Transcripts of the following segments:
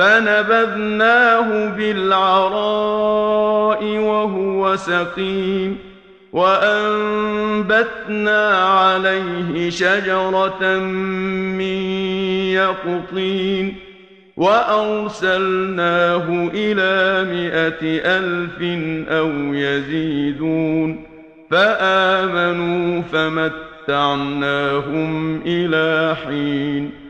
فنبذناه بالعراء وهو سقيم وأنبتنا عليه شجرة من يقطين وأرسلناه إلى مئة ألف أو يزيدون فآمنوا فمتعناهم إلى حين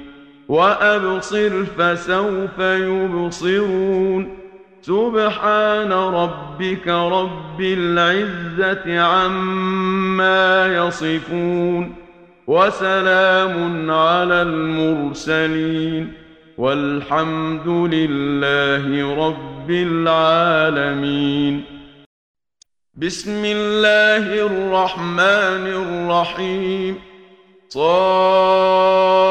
وأبصر فسوف يبصرون سبحان ربك رب العزة عما يصفون وسلام على المرسلين والحمد لله رب العالمين بسم الله الرحمن الرحيم صاد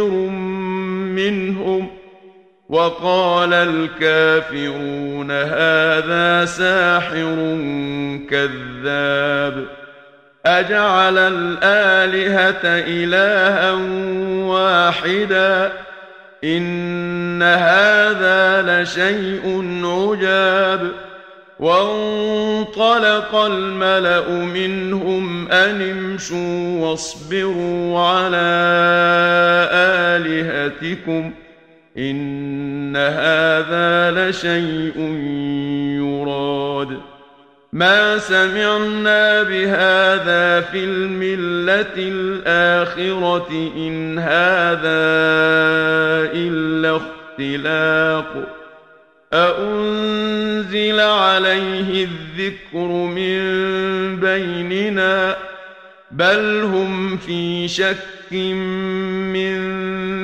منذر منهم وقال الكافرون هذا ساحر كذاب أجعل الآلهة إلها واحدا إن هذا لشيء عجاب وانطلق الملأ منهم أن امشوا واصبروا على آيَاتِكُمْ إِنَّ هَذَا لَشَيْءٌ يُرَادُ مَا سَمِعْنَا بِهَذَا فِي الْمِلَّةِ الْآخِرَةِ إِنْ هَذَا إِلَّا اخْتِلَاقٌ أَأُنْزِلَ عَلَيْهِ الذِّكْرُ مِنْ بَيْنِنَا بَلْ هُمْ فِي شَكٍّ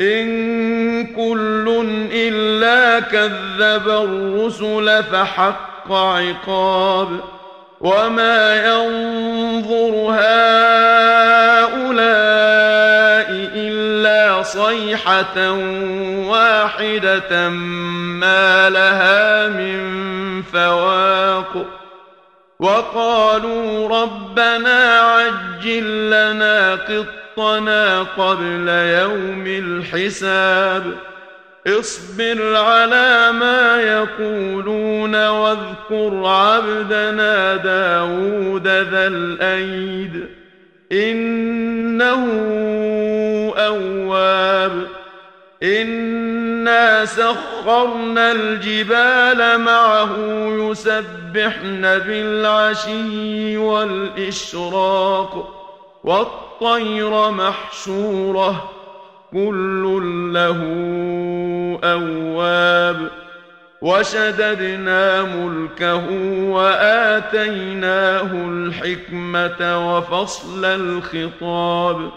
إن كل إلا كذب الرسل فحق عقاب وما ينظر هؤلاء إلا صيحة واحدة ما لها من فواق وقالوا ربنا عجل لنا قط خلقنا قبل يوم الحساب اصبر على ما يقولون واذكر عبدنا داود ذا الأيد إنه أواب إنا سخرنا الجبال معه يسبحن بالعشي والإشراق والطير محشورة كل له أواب وشددنا ملكه وآتيناه الحكمة وفصل الخطاب